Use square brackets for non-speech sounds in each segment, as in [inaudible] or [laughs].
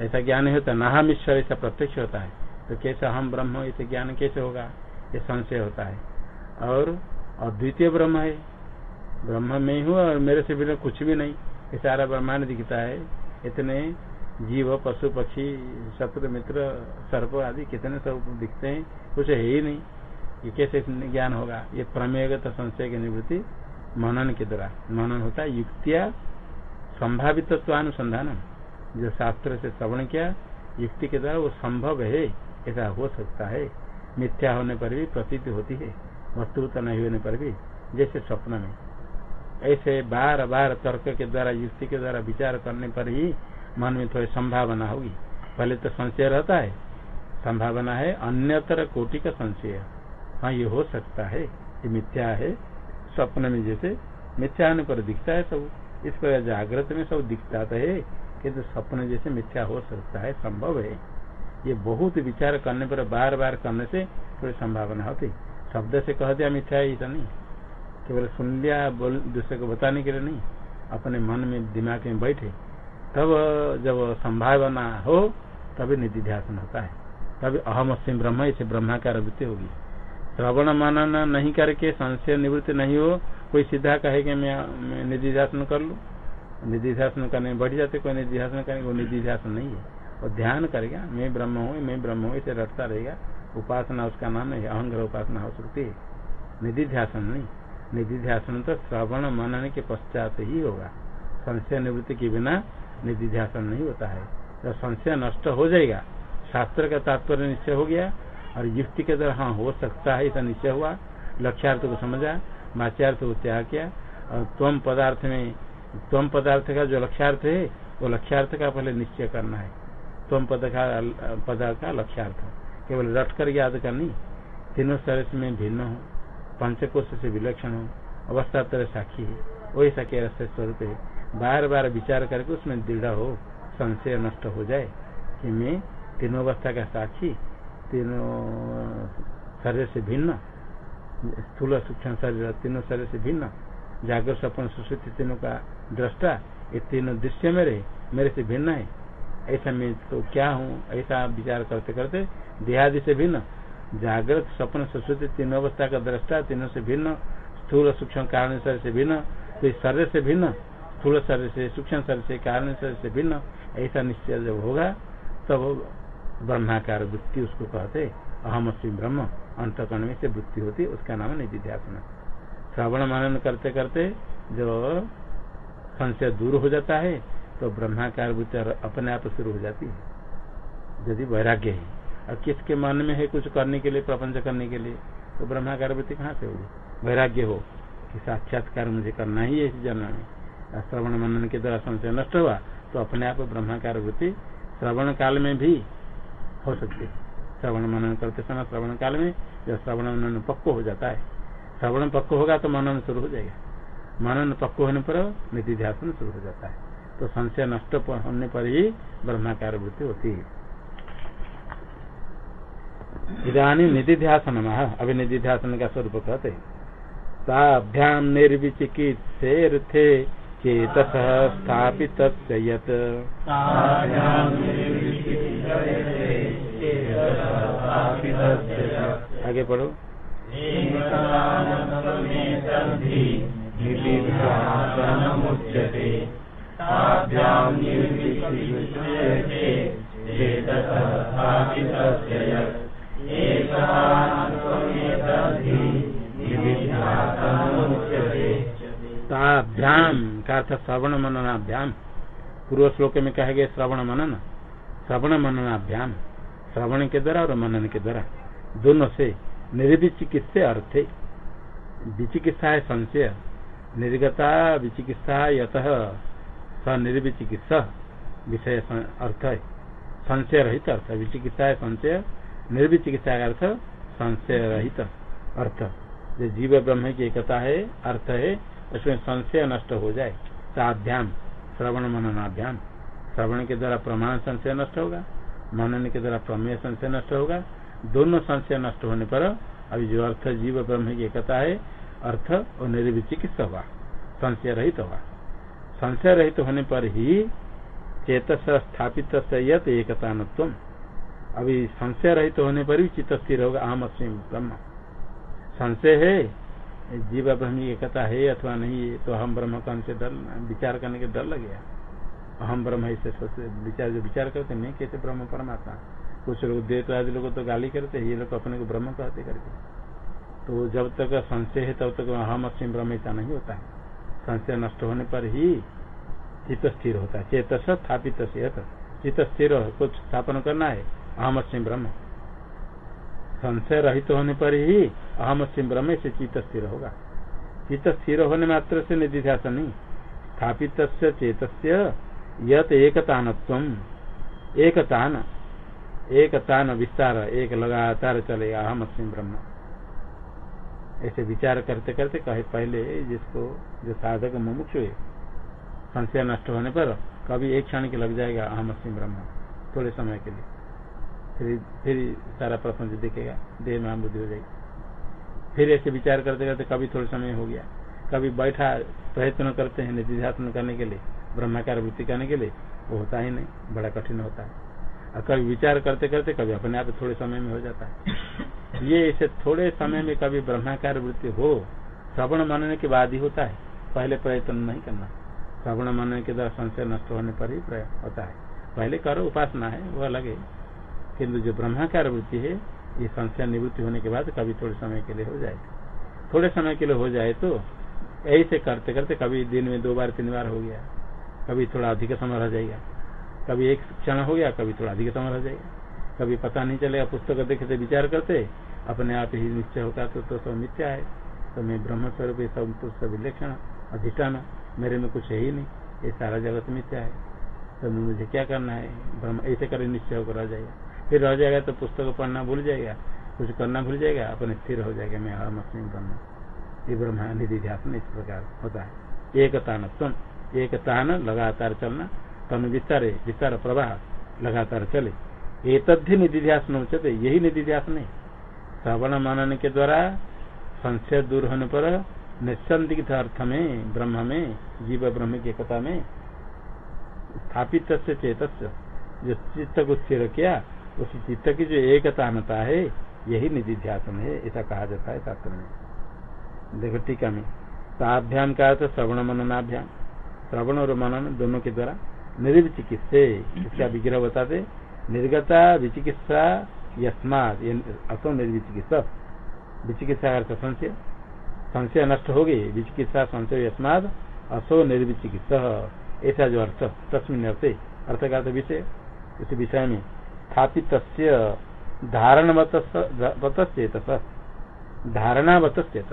ऐसा ज्ञान होता है नाहम ईश्वर ऐसा प्रत्यक्ष होता है। तो कैसे हम ब्रह्म ऐसे ज्ञान कैसे होगा? ये संशय होता है। और अद्वितीय ब्रह्म है। ब्रह्म में हूँ और मेरे से बिना कुछ भी नहीं। ये सारा ब्रह्मांड दिखता है। इतने जीव, पशु, पक्षी, शत्रु, मित्र, सर्प आदि कितने सब दिखते हैं, कुछ है ही नहीं। ये कैसे ज्ञान होगा? ये प्रमेयगत संशय की निवृत्ति मनन के द्वारा। मनन होता है युक्तिया संभावित अनुसंधान जो शास्त्र से श्रवण किया, युक्ति के द्वारा वो संभव है, ऐसा हो सकता है। मिथ्या होने पर भी प्रतीति होती है, वस्तुता नहीं होने पर भी, जैसे स्वप्न में। ऐसे बार बार तर्क के द्वारा, युक्ति के द्वारा विचार करने पर ही मन में थोड़ी संभावना होगी। पहले तो संशय रहता है। संभावना है, अन्यतर कोटि का संशय। हाँ ये हो सकता है, ये मिथ्या है। स्वप्न में जैसे मिथ्या होने पर दिखता है सब। इस पर जागृत में सब दिखता तो है। किन्तु तो स्वप्न जैसे मिथ्या हो सकता है, संभव है। ये बहुत विचार करने पर बार बार करने से थोड़ी संभावना होती। शब्द से कह दिया मिथ्या है ऐसा नहीं। केवल सुन लिया, बोल, दूसरे को बताने के लिए नहीं। अपने मन में, दिमाग में बैठे। तब जब संभावना हो, तभी निधि ध्यान होता है। तभी अहम अस्म ब्रह्म, इसे ब्रह्माकार वृत्ति होगी। श्रवण मनन नहीं करके, संशय निवृत्ति नहीं हो, कोई सीधा कहे कि मैं निधि ध्यान कर लू? निधि ध्यान करने में बढ़ जाते, कोई निधि ध्यान करेंगे, वो निधि ध्यान नहीं है। और ध्यान करेगा, मैं ब्रह्म हूँ, मैं ब्रह्म हूँ, इसे रटता रहेगा। उपासना उसका नाम है अहंग्र उपासना हो सकती है। निधि ध्यान नहीं। निधि ध्यान तो श्रवण मनन के पश्चात ही होगा। संशय निवृत्ति के बिना निधि ध्यान नहीं होता है। जब संशय नष्ट हो जाएगा, शास्त्र का तात्पर्य निश्चय हो गया, और युक्ति के द्वारा हाँ हो सकता है, ऐसा निश्चय हुआ। लक्ष्यार्थ को समझा वाच्यार्थ को त्याग किया, और तम पदार्थ में तम पदार्थ का जो लक्ष्यार्थ है, वो लक्ष्यार्थ का पहले निश्चय करना है। तम पद का, पदार्थ का लक्ष्यार्थ। केवल रट कर याद करनी। तीनों सरस में भिन्न हो। पंचकोश से विलक्षण हो। अवस्था तरह साक्षी है। वही साखी सके स्वरूप है। बार बार विचार करके उसमें दृढ़ हो। संशय नष्ट हो जाए कि मैं तीनों अवस्था का साक्षी, तीनों शरीर से भिन्न, स्थूल सूक्ष्म शरीर तीनों शरीर से भिन्न। जागृत सपन सुश्रुति तीनों का दृष्टा, ये तीनों दृश्य मेरे मेरे से भिन्न है। ऐसा मैं तो क्या हूँ? ऐसा विचार करते करते देहादि से भिन्न। जागृत सपन सुश्रुति तीनों अवस्था का दृष्टा, तीनों से भिन्न। स्थूल सूक्ष्म कारण शरीर से भिन्न। तो शरीर से भिन्न। स्थूल शरीर से, सूक्ष्म शरीर से, कारण शरीर से भिन्न। ऐसा निश्चय जब होगा, तब ब्रह्माकार वृत्ति उसको कहते अहम ब्रह्म, अंतकरण में से वृत्ति होती, उसका नाम निधि ध्यान श्रवण मनन करते करते जो संशय दूर हो जाता है तो ब्रह्माकार वृत्ति अपने आप शुरू हो जाती है। यदि वैराग्य है, और किसके मन में है कुछ करने के लिए, प्रपंच करने के लिए तो ब्रह्माकार वृत्ति कहाँ से होगी? वैराग्य हो कि साक्षात्कार मुझे करना ही है इस जन्म में। श्रवण मनन के द्वारा संशय नष्ट हुआ तो अपने आप ब्रह्माकार वृत्ति श्रवण काल में भी हो सकती है। श्रवण मनन करते समय, श्रवण काल में जब श्रवण मनन पक्व हो जाता है श्रवण पक्व होगा तो मनन शुरू हो जाएगा। मनन पक्व होने पर निधि ध्यान शुरू हो जाता है। तो संशय नष्ट होने पर ही ब्रह्माकार वृत्ति होती है। इधानी निधि ध्यान अभी निधि ध्यान का स्वरूप कहते ताभ्याम निर्विचिकित्सेर्थे चेतस स्थापित आगे पढ़ो। ताभ्याम का अर्थ श्रवण मननाभ्याम पूर्व श्लोक में कहे गए श्रवण मनन श्रवण मननाभ्याम श्रवण के द्वारा और मनन के द्वारा। दोनों से निर्विचिकित्सा अर्थ विचिकित्सा है संशय। निर्गता विचिकित्सा यत। स निर्विचिकित्सा। विषय अर्थ है। संशय रहित अर्थ। विचिकित्सा है संशय। निर्विचिकित्सा का अर्थ संशय रहित अर्थ। जो जीव ब्रह्म की एकता है, अर्थ है, उसमें संशय नष्ट हो जाए। साध्याम। श्रवण मननाभ्याम श्रवण के द्वारा प्रमाण संशय नष्ट होगा। मनन के द्वारा प्रमेय संशय नष्ट होगा। दोनों संशय नष्ट होने पर अभी जो अर्थ जीव ब्रह्म की एकता है, अर्थ और निर्विचिकित्सा हुआ संशय रहित हुआ। संशय रहित होने पर ही चेत स्थापित यत एकता अभी संशय रहित होने पर भी चित्त स्थिर होगा, अहम अस्म ब्रह्म। संशय है, जीव ब्रह्म की एकता है अथवा नहीं तो हम ब्रह्म का हमसे डर, विचार करने के डर लगेगा अहम ब्रह्म ऐसे विचार, जो विचार करते नहीं कहते ब्रह्म परमात्मा। कुछ लोग देव आदि लोग तो गाली करते हैं, ये लोग अपने को ब्रह्म कहते करके तो जब तक संशय है, तब तक अहम अस्म ब्रह्म ऐसा नहीं होता है। संशय नष्ट होने पर ही चित्त स्थिर होता है। चेत स्थापित चित्त स्थिर कुछ स्थापन करना है अहम अस्म ब्रह्म। संशय रहित होने पर ही अहम अस्म ब्रह्म से चित्त स्थिर होगा। चित्त स्थिर होने मात्र से निधिध्यास नहीं। स्थापित चेत यत एकतान एकतान। एकतान विस्तार, एक लगातार चलेगा, अहम अस्म ब्रह्म। ऐसे विचार करते करते कहे पहले जिसको, जो साधक मुमुक्ष हुए, संशय नष्ट होने पर कभी एक क्षण के लग जाएगा, अहम अस्म ब्रह्म, थोड़े समय के लिए। फिर फिर सारा प्रपंच दिखेगा, देह में बुद्धि हो जाएगी। फिर ऐसे विचार करते करते कभी थोड़े समय हो गया। कभी बैठा प्रयत्न करते हैं निधिध्यात्म करने के लिए, ब्रह्माकार वृत्ति करने के लिए, वो होता ही नहीं, बड़ा कठिन होता है। और कभी विचार करते करते कभी अपने आप थोड़े समय में हो जाता है। [laughs] ये ऐसे थोड़े समय में कभी ब्रह्माकार वृत्ति हो श्रवण मानने के बाद ही होता है। पहले प्रयत्न नहीं करना। श्रवण मानने के द्वारा संशय नष्ट होने पर ही होता है। पहले करो उपासना है वो अलग है। किन्तु जो ब्रह्माकार वृत्ति है ये संशय निवृत्ति होने के बाद कभी थोड़े समय के लिए हो जाए थोड़े समय के लिए हो जाए तो ऐसे करते करते कभी दिन में दो बार तीन बार हो गया। कभी थोड़ा अधिक समय रह जाएगा। कभी एक क्षण हो गया कभी थोड़ा अधिक समय रह जाएगा। कभी पता नहीं चलेगा पुस्तक देखते विचार करते अपने आप ही निश्चय होता तो, तो सब मिथ्या है। तो मैं ब्रह्म स्वरूप सब विलक्षण अधिष्ठान मेरे में कुछ है ही नहीं। ये सारा जगत मिथ्या है। तो मुझे क्या करना है? ब्रह्म ऐसे कर निश्चय होकर रह जाएगा। फिर रह जाएगा तो पुस्तक पढ़ना भूल जाएगा कुछ करना भूल जाएगा अपने स्थिर हो जाएगा मैं हर मशीन ब्रह्म। ये ब्रह्म निधि ध्यान इस प्रकार होता है। एकता न एकता न लगातार चलना तन विस्तार विस्तार प्रवाह, लगातार चले। ये तद्धि निधिध्यास न उचते यही निधिध्यास नहीं। श्रवण मनन के द्वारा संशय दूर होने पर निसंदिग्ध अर्थ में, ब्रह्म में, जीव ब्रह्म की एकता में स्थापित चेत जो चित्त को स्थिर किया, उस चित्त की जो एकता नता है, यही निधिध्यासन है ऐसा कहा जाता है शास्त्र में देखो टीका में, ताभ्याम का श्रवण मननाभ्याम। श्रवण और मनन दोनों के द्वारा निर्विचिकित्से इसका विग्रह बताते निर्गता विचिकित्सा यस्मात असो निर्विचिकित्सा विचिकित्सा अर्थ संशय। संशय नष्ट हो गई विचिकित्सा संशय यस्माद असो निर्विचिकित्सा ऐसा जो अर्थ तस्मिन अर्थ अर्थ का विषय। इस विषय में स्थापित धारण धारणा चेत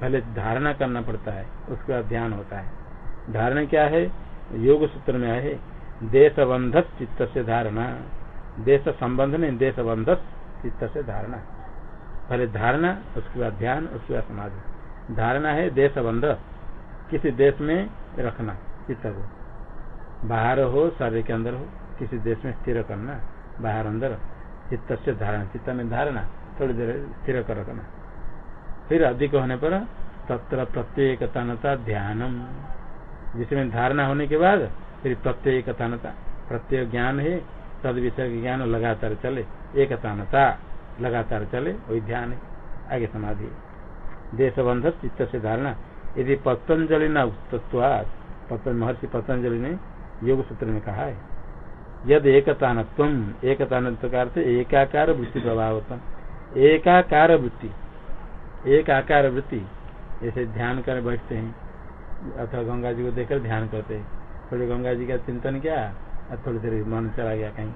पहले धारणा करना पड़ता है उसका ध्यान होता है। धारणा क्या है? योग सूत्र में है देश बंधस चित्त से धारणा। देश संबंध नहीं देश बंधस चित्त से धारणा। पहले धारणा, उसके बाद ध्यान, उसके बाद समाधि। धारणा है देश बंध किसी देश में रखना चित्त को बाहर हो, शरीर के अंदर हो, किसी देश में स्थिर करना, बाहर अंदर चित्त से धारणा, चित्त में धारणा, थोड़ी देर स्थिर कर रखना। फिर अधिक होने पर तत्र प्रत्येक तनता ध्यानम। जिसमें धारणा होने के बाद फिर प्रत्यय तानता प्रत्यय ज्ञान है, तद विषय ज्ञान लगातार चले एकतानता लगातार चले, वही ध्यान है, आगे समाधि देश देशबंध चित्त से धारणा, यदि पतंजलि न उक्त महर्षि पतंजलि ने योग सूत्र में कहा है, यद एकतान एकतान का अर्थ एकाकार वृत्ति प्रभावतम। एकाकार वृत्ति एक आकार वृत्ति ऐसे ध्यान कर बैठते हैं अथवा गंगा जी को देखकर ध्यान करते। थोड़ी गंगा जी का चिंतन किया? और थोड़ी देर मन चला गया कहीं।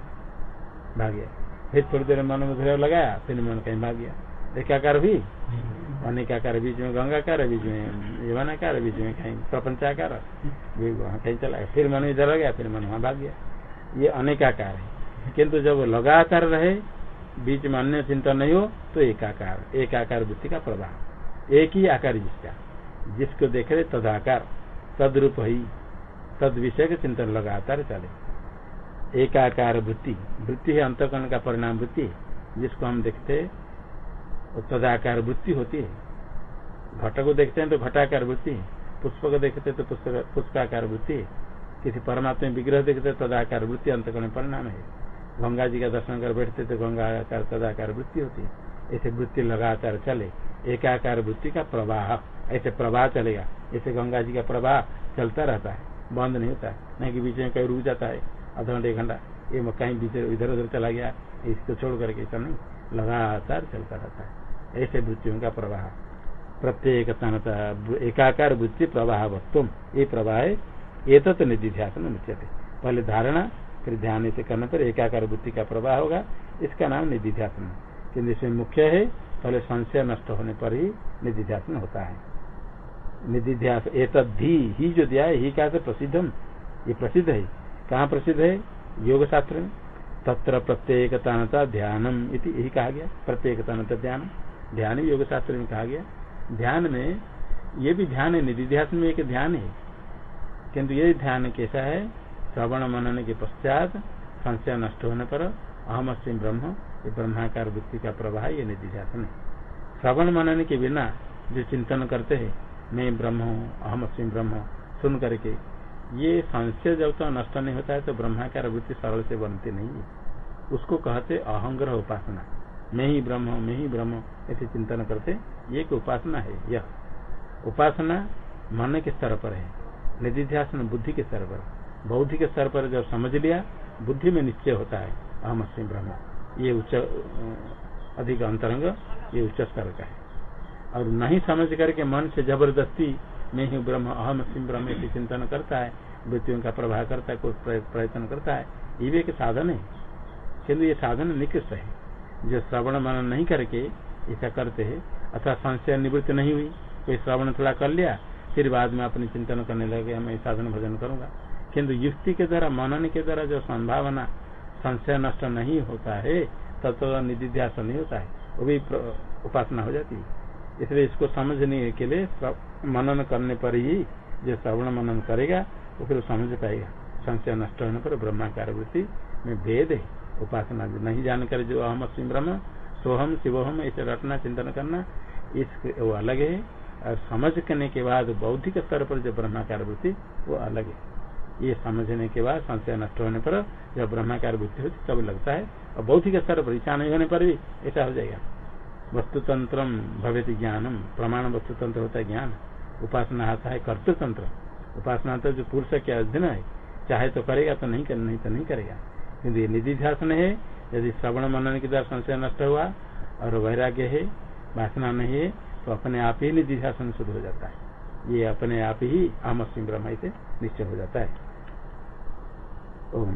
भाग गया। फिर थोड़ी देर मन में धैर्य लगाया, फिर मन कहीं भाग गया। एक आकार हुई अनेक आकार बीच में गंगा कार बीच में यवन आकार बीच में कहीं प्रपंचाकार वहाँ कहीं चला गया। फिर मन इधर गया, फिर मन वहाँ भाग गया। ये अनेक आकार है। किंतु जब लगातार रहे, बीच में अन्य चिंतन नहीं हो तो एक आकार एक आकार वृत्ति का प्रभाव। एक ही आकार जिसका। जिसको देख रहे तदाकार तद रूप ही तद विषय के चिंतन लगातार चले। एकाकार वृत्ति वृत्ति है अंतकरण का परिणाम वृत्ति जिसको हम देखते वो तदाकार वृत्ति होती है। घट को देखते हैं तो घटाकार वृत्ति पुष्प को देखते तो पुष्पाकार वृत्ति किसी परमात्मा विग्रह देखते हैं, तदाकार वृत्ति, अंतकरण परिणाम है। गंगा जी का दर्शन कर बैठते तो गंगा आकार, तदाकार वृत्ति होती है। ऐसे वृत्ति लगातार चले। एकाकार वृत्ति का प्रवाह। ऐसे प्रवाह चलेगा। ऐसे गंगा जी का प्रवाह चलता रहता है। बंद नहीं होता है। नहीं कि बीच में कहीं रुक जाता है। आधा घंटे, एक घंटा। ये कहीं बीच इधर उधर चला गया, इसको छोड़ करके ऐसा नहीं। लगातार चलता रहता है। ऐसे वृत्तियों का प्रवाह। प्रत्येक एकाकार वृत्ति प्रवाह वस्तु ये प्रवाह ये तो निधिध्यासन मुख्यते पहले धारणा, फिर ध्यान से करने पर एकाकार वृत्ति का प्रवाह होगा। इसका नाम निधिध्यासन। किन्तु इसमें मुख्य है, पहले संशय नष्ट होने पर ही निधिध्यासन होता है। निधिध्यास एक ही जो दिया है, ही क्या प्रसिद्धम, ये प्रसिद्ध है। कहाँ प्रसिद्ध है? योग शास्त्र में। तत्र प्रत्येकता ध्यानम इति, यही कहा गया। प्रत्येकता ध्यान ध्यान योग शास्त्र में कहा गया। ध्यान में, ये भी ध्यान है, निधिध्यास में एक ध्यान है। किंतु ये ध्यान कैसा है? श्रवण मनन के पश्चात संशय नष्ट होने पर अहम सिंह ब्रह्म, ये ब्रह्माकार वृत्ति का प्रवाह ये निधिध्यासन है श्रवण मनन के बिना जो चिंतन करते हैं, मैं ब्रह्म हूँ अहम सिंह ब्रह्म सुन करके, ये संशय जब तक नष्ट नहीं होता है तो ब्रह्माकार वृत्ति सरल से बनती नहीं है। उसको कहते अहंग्रह उपासना। मैं ही ब्रह्म मैं ही ब्रह्म ऐसे चिंतन करते, ये एक उपासना है, यह। उपासना मन के स्तर पर है निधिध्यासन बुद्धि के स्तर पर। बौद्धिक स्तर पर जब समझ लिया, बुद्धि में निश्चय होता है। अहम सिंह ब्रह्म। ये उच्च अधिक अंतरंग, ये उच्च स्तर का है। और नहीं समझ करके मन से ज़बरदस्ती मैं ही ब्रह्म अहम सिंह ब्रह्म ऐसे चिंतन करता है वृत्तियों का प्रभाव करता है, कोई प्रयत्न करता है, ये भी एक साधन है। किन्तु ये साधन निकृष्ट है। जो श्रवण मनन नहीं करके ऐसा करते है, अथवा संशय निवृत्त नहीं हुई, कोई श्रवण थोड़ा कर लिया, फिर बाद में अपनी चिंतन करने लगे, मैं साधन भजन करूँगा। किंतु युक्ति के द्वारा, मनन के द्वारा जो संभावना संशय नष्ट नहीं होता है, तब तो निधिध्यास नहीं होता है। वो भी उपासना हो जाती है। इसलिए इसको समझने के लिए मनन करने पर ही जो श्रवण मनन करेगा, वो फिर समझ पाएगा। संशय नष्ट होने पर ब्रह्माकार वृत्ति में भेद है। उपासना नहीं जानकर जो अहम सिंह ब्रह्म, सोहम, शिवोहम ऐसे रटना, चिंतन करना इस वो अलग है। और समझ करने के बाद बौद्धिक स्तर पर जो ब्रह्माकार वृत्ति, वो अलग है। ये समझने के बाद संशय नष्ट होने पर जब ब्रह्माकार बुद्धि होती तब लगता है, और बौद्धिक स्तर पर इच्छा नहीं होने पर भी ऐसा हो जाएगा। वस्तुतंत्र भवेत ज्ञानम, प्रमाण वस्तुतंत्र होता है ज्ञान, उपासना आता है कर्तृतंत्र। उपासना तो जो पुरुष के अध्ययन है, चाहे तो करेगा तो नहीं कर, नहीं तो नहीं करेगा। किन्तु ये निधि ध्यान है, यदि श्रवण मनन के द्वारा संशय नष्ट हुआ, और वैराग्य है, वासना नहीं है तो अपने आप ही निधि ध्यान शुद्ध हो जाता है। ये अपने आप ही आमस्मी ब्रह्म से निश्चय हो जाता है। ओम।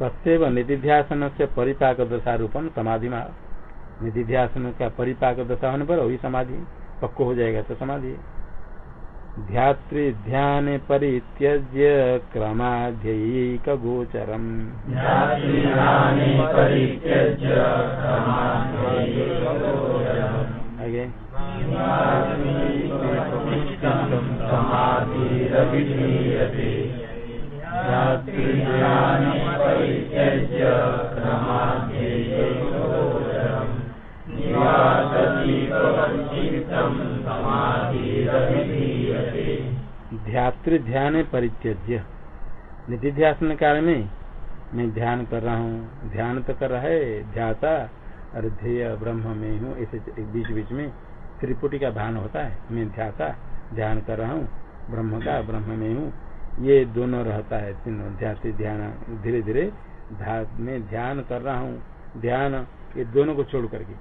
तस्व निधिध्यासन से परिपाक दशा रूपम समाधि निधिध्यासन का परिपाक दशा होने पर वही समाधि। पक्को हो जाएगा तो समाधि। ध्यात्री ध्यान परित्यज्य क्रमाध्ययिक ध्यान परित्यज्य। निधिध्यासन काल में मैं ध्यान कर रहा हूँ। ध्यान तो कर रहा है, ध्याता और ध्येय ब्रह्म में हूँ। ऐसे बीच बीच में त्रिपुटी का भान होता है। मैं ध्याता, ध्यान कर रहा हूँ। ब्रह्म का, ब्रह्म में हूँ। ये दोनों रहता है, तीनों ध्याति, ध्यान, धीरे धीरे में ध्यान कर रहा हूँ। ध्यान ये दोनों को छोड़ करके।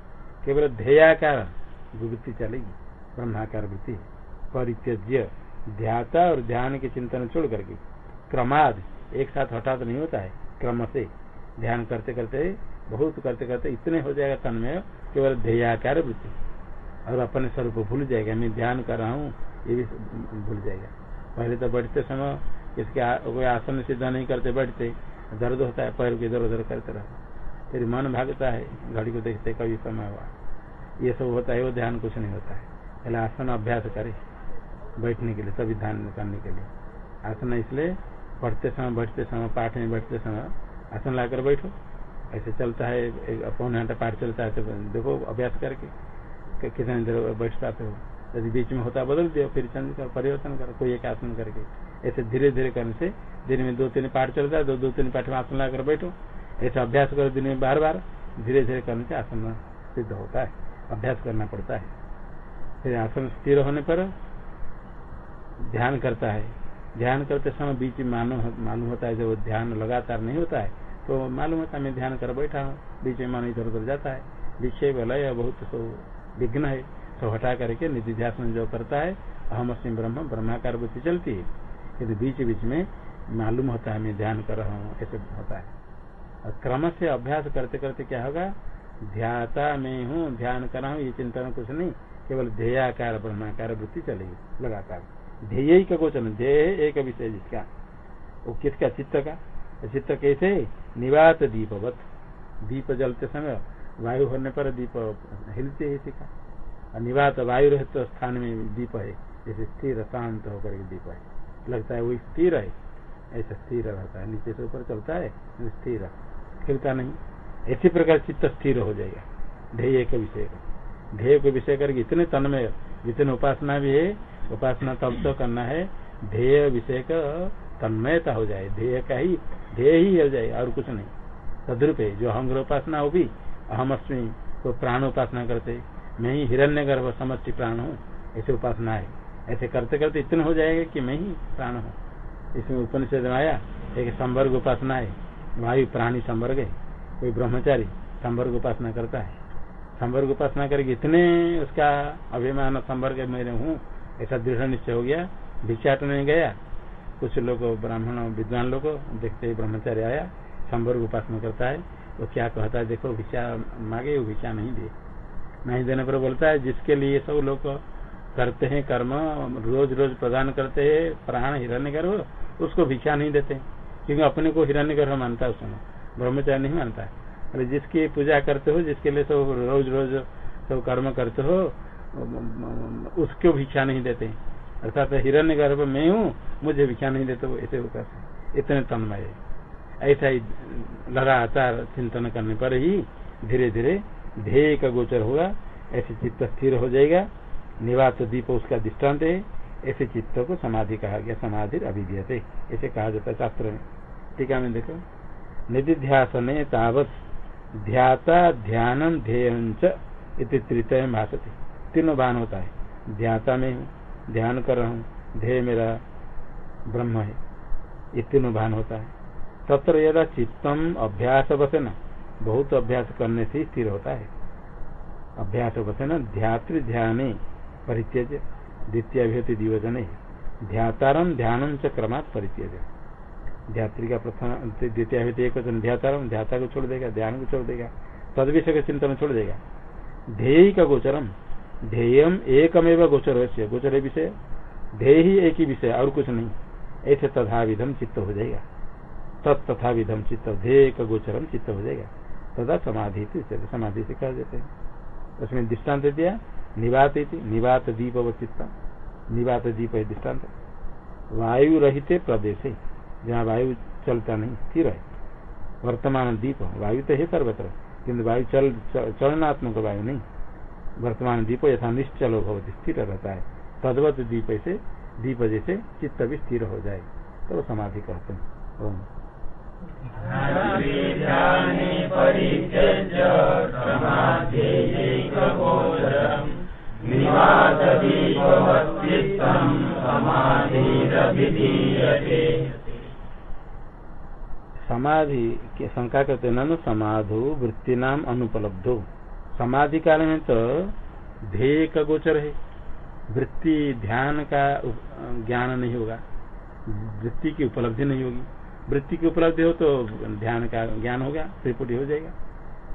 केवल ध्येयाकार वृत्ति चलेगी। ब्रह्माकार वृत्ति परित्यज्य। ध्याता और ध्यान के चिंतन छोड़ करके। क्रमाद, एक साथ हठात नहीं होता है क्रम से ध्यान करते करते, बहुत करते करते इतने हो जाएगा तन में, केवल ध्येयाकार वृत्ति। और अपने स्वरूप भूल जाएगा, मैं ध्यान कर रहा हूँ, ये भी भूल जाएगा। पहले तो बैठते समय इसके कोई आसन सीधा नहीं करते, बैठते। दर्द होता है, पैर इधर उधर करते रहते। फिर मन भागता है, घड़ी को देखते कभी समय हुआ। ये सब होता है, वो ध्यान कुछ नहीं होता है। पहले आसन अभ्यास करे। बैठने के लिए, सभी ध्यान करने के लिए। आसन इसलिए पढ़ते समय बैठते समय, पाठ में बैठते समय आसन लाकर बैठो। ऐसे चलता है पौन घंटा पाठ चलता है तो देखो अभ्यास करके कितने देर बैठ पाते हो। यदि बीच में होता बदल दिया, फिर चंद कर, परिवर्तन करो, कोई एक आसन करके। ऐसे धीरे धीरे करने से दिन में दो तीन पाठ चलता है दो दो तीन पाठ में आसन लाकर बैठो। ऐसे अभ्यास करो दिन में बार बार धीरे धीरे करने से आसन सिद्ध होता है, अभ्यास करना पड़ता है। फिर आसन स्थिर होने पर ध्यान करता है। ध्यान करते समय बीच में मालूम होता है, जब ध्यान लगातार नहीं होता है तो मालूम होता है मैं ध्यान कर बैठा हूँ, बीच में मन इधर उधर जाता है। विषय वलय बहुत विघ्न है तो हटा करके निधि ध्यान जो करता है, अहम सिंह ब्रह्म, ब्रह्माकार बुद्धि चलती है। यदि बीच बीच में मालूम होता है मैं ध्यान कर रहा हूँ, ऐसे होता है। और क्रम से अभ्यास करते करते क्या होगा? ध्याता में हूँ, ध्यान कर रहा हूँ, ये चिंतन कुछ नहीं, केवल ध्येयाकार, ब्रह्माकार वृत्ति चलेगी, लगातार। ध्येय का गोचन ध्येय एक विषय जिसका, वो किसका चित्त का? चित्त कैसे? निवात दीपवत। दीप जलते समय वायु होने पर दीप हिलते है सिखा निवात वायु रहते तो स्थान में दीप है। जैसे स्थिर, शांत होकर के दीप है। लगता है वो स्थिर है। ऐसा स्थिर रहता है। नीचे से ऊपर चलता है स्थिर खिलता नहीं। इसी प्रकार चित्त स्थिर हो जाएगा। ध्येय के विषय का। ध्येय को विषय करके इतने तन्मय, जितने उपासना भी है उपासना तब तो करना है, ध्येय विषय का तन्मयता हो जाए। ध्येय का ही ध्येय ही हो जाए और कुछ नहीं। तद्रुप है जो हम उपासना हो भी, अहम अस्मी तो प्राण उपासना करते। मैं ही हिरण्य गर्भ समष्टि प्राण हूँ, ऐसे उपासना है। ऐसे करते करते इतने हो जाएगा कि मैं ही प्राण हूँ। इसमें उपनिषद में आया, एक संवर्ग उपासना है। वायु प्राणी संवर्ग है। कोई ब्रह्मचारी संवर्ग उपासना करता है। संवर्ग उपासना करके इतने उसका अभिमान संवर्ग मेरे हूँ ऐसा दृढ़ निश्चय हो गया भिक्षाट नहीं गया। कुछ लोग, ब्राह्मण विद्वान लोग देखते ही ब्रह्मचार्य आया संवर्ग उपासना करता है। वो क्या कहता है, देखो, भिक्षा मांगे, वो भिक्षा नहीं दे। नहीं देने पर बोलता है, जिसके लिए सब लोग करते हैं कर्म, रोज रोज प्रदान करते हैं, प्राण हिरण्य गर्भ उसको भिक्षा नहीं देते। क्योंकि अपने को हिरण्य गर्भ मानता है उसमें ब्रह्मचार्य नहीं मानता। है अरे जिसकी पूजा करते हो, जिसके लिए सब रोज रोज सब कर्म करते हो उसको भिक्षा नहीं देते अर्थात हिरण्य गर्भ में हूँ, मुझे भिक्षा नहीं देते ऐसे होकर इतने तन्मय। ऐसा ही लगातार चिंतन करने पर ही धीरे धीरे ध्येय का गोचर होगा ऐसे चित्त स्थिर हो जाएगा। निवास दीप उसका दृष्टांत है, ऐसे चित्त को समाधि कहा गया, समाधि अभिधीयते ऐसे कहा जाता है शास्त्र में। टीका में देखो। निधिध्यासन तावत ध्याता ध्यान ध्येय तृतय भाषते तीनों भान होता है। ध्याता में हूँ, ध्यान कर रहा हूँ, ध्येय मेरा ब्रह्म है। ये तीनों भान होता है। तत्र यदा चित्तम अभ्यास न बहुत अभ्यास करने से स्थिर होता है। अभ्यास न ध्यातृ ध्यान परित्यज द्वितीय अभिहति दिवजन ध्यातारम ध्यान च क्रमात् परित्यज ध्यात्री का प्रथम द्वितीय एक वचन ध्यातारम ध्याता को छोड़ देगा, ध्यान को छोड़ देगा तद विषय का चिंतन छोड़ देगा। ध्येय का गोचरम ध्येयम एकमेव गोचर से गोचर विषय। ध्येय ही एक ही विषय, और कुछ नहीं। ऐसे तथा विधम चित्त हो जाएगा। तत् तथा विधम चित्त, ध्येय का गोचरम चित्त हो जाएगा। तथा समाधि समाधि से कह देते हैं। उसमें दृष्टांत दिया, निवात निवात दीप व चित्त। निवात दीप है दृष्टांत वायु रहित प्रदेश, जहाँ वायु चलता नहीं, स्थिर है। वर्तमान दीप, वायु तो है सर्वत्र किन्तु वायु चल, चलनात्मक वायु नहीं। वर्तमान दीप यथा निश्चल भवती स्थिर रहता है। तदवत दीप से दीप जैसे चित्त भी स्थिर हो जाए। तो समाधि कहते हैं। समाधि के शंका करते न समाधो वृत्ति नाम अनुपलब्धो। समाधि काल में तो ध्येय का गोचर है। वृत्ति ध्यान का ज्ञान नहीं होगा। वृत्ति की उपलब्धि नहीं होगी। वृत्ति की उपलब्धि हो तो ध्यान का ज्ञान होगा, त्रिपुटी हो जाएगा।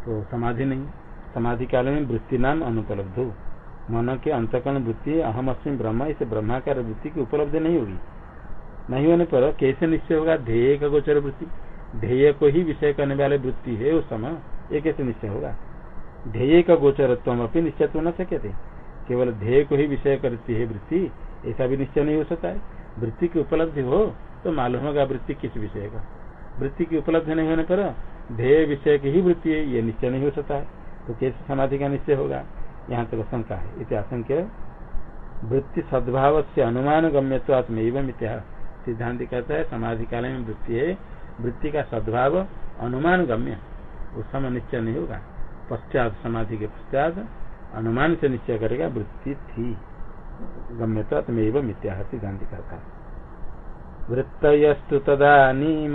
तो समाधि नहीं। समाधि काल में वृत्ति नाम अनुपलब्ध हो। मन के अंतकरण वृत्ति, अहम अस्म ब्रह्म, इसे ब्रह्माकार वृत्ति की उपलब्धि नहीं होगी। नहीं होने पर कैसे निश्चय होगा? ध्येय का गोचर वृत्ति। ध्येय को ही विषय करने वाले वृत्ति है उस समय। ये कैसे निश्चय होगा? ध्येय का गोचरत्व अपनी निश्चय तो न सके थे केवल ध्येय को ही विषय करती है वृत्ति, ऐसा भी निश्चय नहीं हो सकता है। वृत्ति की उपलब्धि हो तो मालूम होगा वृत्ति किस विषय का। वृत्ति की उपलब्धि नहीं होने पर ध्येय विषय की ही वृत्ति है, ये निश्चय नहीं हो सकता है। तो कैसे समाधि का निश्चय होगा? यहाँ तक शंका है। इति वृत्ति सद्भाव से अनुमान गम्यत्वात्म एवं इतिहास सिद्धांत कहता है, समाधि काल में वृत्ति है। वृत्ति का सद्भाव अनुमान गम्य उस समय निश्चय नहीं होगा। पश्चात समाधि के पश्चात अनुमान से निश्चय करेगा वृत्ति थी। गम्यत्वात्म इतिहास सिद्धांत कहता है वृत्तयस्तु तदानीम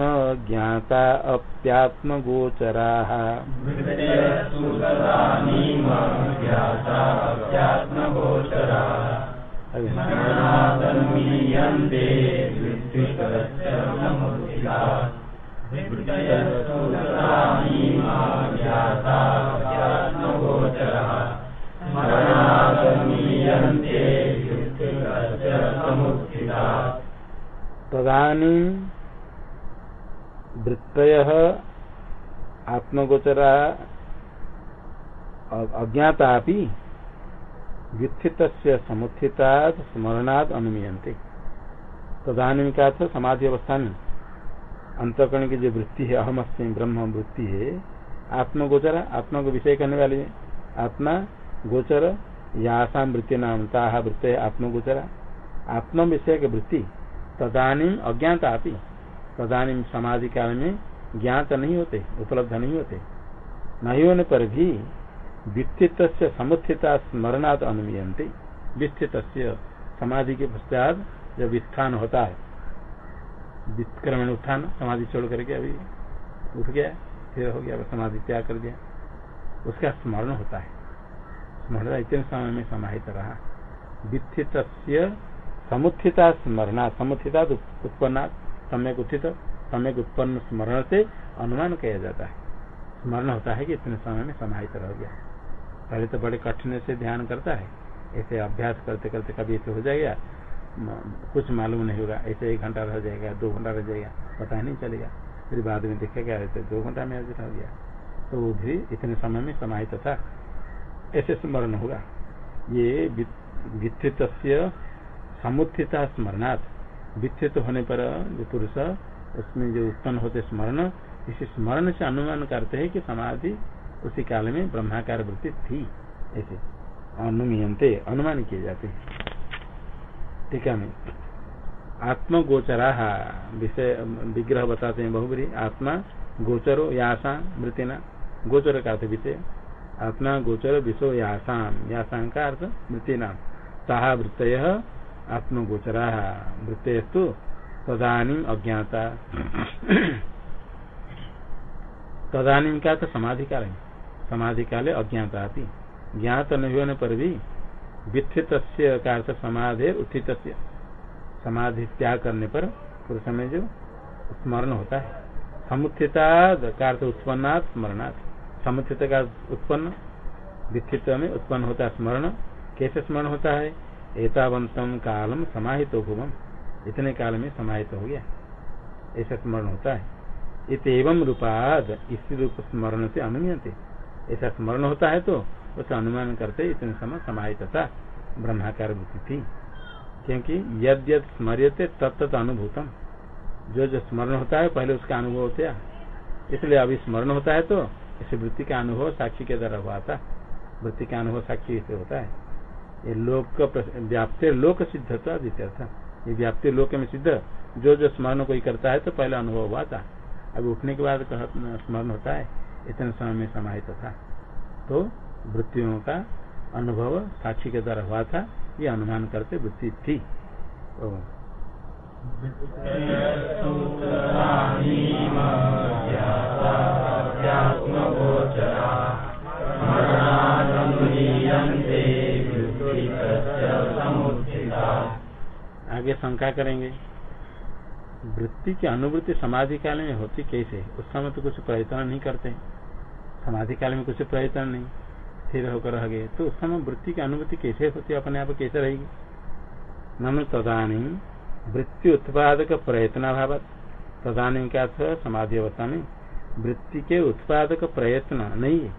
ज्ञाता अप्यात्मगोचराः। तदानी वृत्तय आत्मगोचरा अज्ञाता व्युत्थित समुत्थिता स्मरणाद अनुमीयते तदानी का समाधि अवस्था में अंतकरण की जो वृत्ति है, अहम अस्म ब्रह्म वृत्ति है आत्मगोचरा आत्मा को विषय करने वाली आत्मा गोचर या वृत्ति नाम ताहा वृत्त आत्मगोचरा आत्म विषय की वृत्ति तदानीम अज्ञात आती। तदानीम समाधि काल में ज्ञात नहीं होते, उपलब्ध नहीं होते। नहीं होने पर भी वित्थित समुत्थिता स्मरणात अनुमीयते वित्थित समाधि के पश्चात जब वित्थान होता है विक्रमण उत्थान समाधि छोड़ करके अभी उठ गया, फिर हो गया समाधि त्याग कर दिया। उसका स्मरण होता है। स्मरण इतने समय में समाहित रहा। वित्थित समुत्थिता स्मरणा, समुत्थिता उत्पन्ना सम्यक उत्थित, सम्यक उत्पन्न स्मरण से अनुमान किया जाता है। स्मरण होता है कि इतने समय में समाहित रह गया पहले तो बड़े कठिन से ध्यान करता है। ऐसे अभ्यास करते करते कभी ऐसे हो जाएगा कुछ मालूम नहीं होगा। ऐसे एक घंटा रह जाएगा, दो घंटा रह जाएगा, पता ही नहीं चलेगा। फिर बाद में देखेगा ऐसे दो घंटा में रह गया। तो वो भी इतने समय में समाहित था ऐसे स्मरण होगा। ये वित्थित समुत्थिता स्मरणार्थ वित्थित होने पर जो पुरुष उसमें जो उत्पन्न होते स्मरण, इसी स्मरण से अनुमान करते हैं कि समाधि उसी काल में ब्रह्माकार वृत्ति थी। ऐसे अनुमीयते, अनुमान किए जाते हैं। टीका में। आत्मगोचरा, विषय, विग्रह बताते हैं बहुबरी। आत्मा, गोचरो, यासा मृत्यना गोचर का अर्थ विषय। आत्मा, गोचर, विषो यासाम यासाम का अर्थ मृत्यु ताहा वृत्त आत्मगोचरा। वृत्तु तदानी अज्ञाता। तदानी का तो समाधि काल समाधि काले अज्ञाता ज्ञात नहीं होने पर भी वित्थित का अर्थ समाधि उत्थित समाधि त्याग करने पर पुरुष में जो स्मरण होता है। समुत्थिता का अर्थ उत्पन्नात् स्मरणात्। समुत्थित का उत्पन्न, वित्थित में उत्पन्न होता है स्मरण। कैसे स्मरण होता है? एतावंतम कालम समाहित भुवम इतने काल में समाहित हो गया। ऐसा स्मरण होता है। इत एवं रूपाद इसी रूप स्मरण से अनुमीयते। ऐसा स्मरण होता है तो उसे अनुमान करते इतने समय समाहित था, ब्रह्माकार बुद्धि थी। क्योंकि यद यद स्मर्यते तत्त अनुभूतम। जो जो स्मरण होता है, पहले उसका अनुभव होता इसलिए अभी स्मरण होता है तो इस वृत्ति का अनुभव, साक्षी के द्वारा हुआ था। वृत्ति का अनुभव साक्षी से होता है। ये लोक व्याप्ति लोक सिद्ध था था। ये व्याप्ति लोक में सिद्ध। जो जो स्मरण कोई करता है तो पहले अनुभव हुआ था। अभी उठने के बाद स्मरण होता है। इतने समय में समाहित था। तो वृत्तियों का अनुभव साक्षी के द्वारा हुआ था, ये अनुमान करते वृत्ति थी। आगे शंका करेंगे, वृत्ति की अनुभूति समाधि काल में होती कैसे? उस समय तो कुछ प्रयत्न नहीं करते। समाधि काल में कुछ प्रयत्न नहीं। स्थिर होकर रह गए। तो उस समय वृत्ति की अनुभूति कैसे होती है? अपने आप कैसे रहेगी? नम तदानी वृत्ति उत्पादक प्रयत्न भाव तदानी क्या था? समाधि अवस्था में वृत्ति के उत्पादक प्रयत्न नहीं है।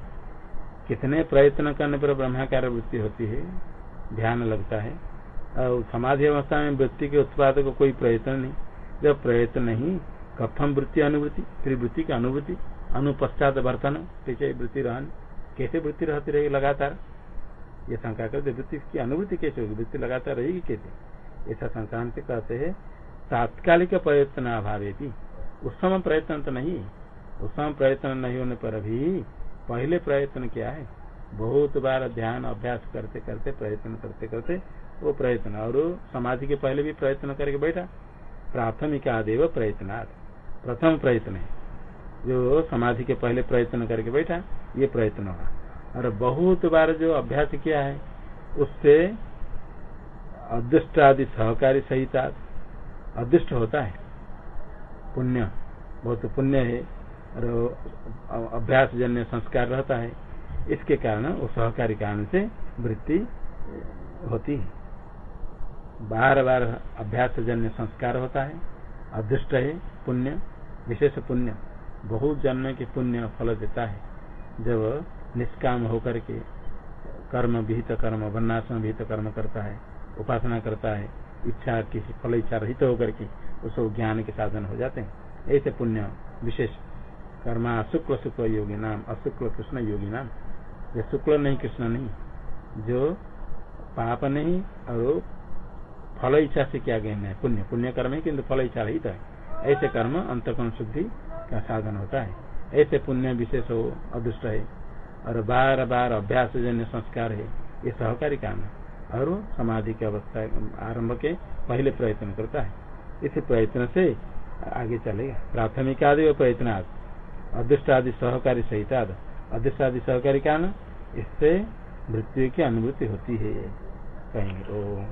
कितने प्रयत्न करने पर ब्रह्माकार वृत्ति होती है? ध्यान लगता है। और समाधि अवस्था में वृत्ति के उत्पादक कोई प्रयत्न नहीं। जब प्रयत्न नहीं, कथम वृत्ति अनुभूति फिर वृत्ति की अनुभूति अनुपश्चात वर्तन पीछे वृत्ति रहन। कैसे वृत्ति रहती रहेगी लगातार? ये शंका करते वृत्ति की अनुभूति कैसे होगी? वृत्ति लगातार रहेगी कैसे? ऐसा संक्रांति कहते हैं, तात्कालिक प्रयत्न अभाव उस समय प्रयत्न तो नहीं, उस समय प्रयत्न नहीं होने पर भी पहले प्रयत्न क्या है? बहुत बार ध्यान अभ्यास करते करते, प्रयत्न करते करते वो प्रयत्न, और समाधि के पहले भी प्रयत्न करके बैठा। प्राथमिक आदेव प्रयत्न प्रथम प्रयत्न है। जो समाधि के पहले प्रयत्न करके बैठा, ये प्रयत्न होगा और बहुत बार जो अभ्यास किया है, उससे अदृष्ट आदि सहकारी सहित अदृष्ट होता है। पुण्य, बहुत पुण्य है, और अभ्यास जन्य संस्कार रहता है। इसके कारण वो सहकारी कारण से वृत्ति होती है। बार बार अभ्यास जन्य संस्कार होता है, अदृष्ट है, पुण्य, विशेष पुण्य। बहुत जन्म के पुण्य फल देता है। जब निष्काम होकर के कर्म विहित कर्म वर्णाश्रम विहित कर्म करता है, उपासना करता है, इच्छा किसी फल इच्छा रहित होकर के उसको ज्ञान के साधन हो जाते हैं। ऐसे पुण्य विशेष कर्मा, शुक्ल शुक्ल योगी नाम, अशुक्ल कृष्ण योगी नाम। ये शुक्ल नहीं, कृष्ण नहीं। जो पाप नहीं और फल इच्छा से क्या गहन है, पुण्य। पुण्य कर्म है किन्तु फल इच्छा रहित है। ऐसे कर्म अंतकर्म शुद्धि का साधन होता है। ऐसे पुण्य विशेष हो, अदृष्ट है, और बार बार अभ्यास जन्य संस्कार है, ये सहकारी काम है। और समाधि की अवस्था आरंभ के पहले प्रयत्न करता है। इस प्रयत्न से आगे चलेगा। प्राथमिक आदि और प्रयत्न आदि। अदृष्ट आदि सहकारी सहित आदि। अदृष्ट आदि सहकारी काम इससे मृत्यु की अनुभूति होती है। कहेंगे ओ